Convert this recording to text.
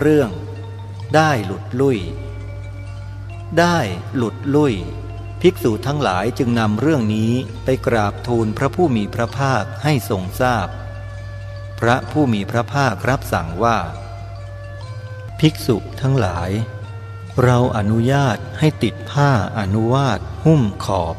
เรื่อง ได้หลุดลุยได้หลุดลุ่ย ภิกษุทั้งหลายจึงนำเรื่องนี้ไปกราบทูลพระผู้มีพระภาคให้ทรงทราบพพระผู้มีพระภาครับสั่งว่า ภิกษุทั้งหลาย เราอนุญาตให้ติดผ้าอนุวาตหุ้มขอบ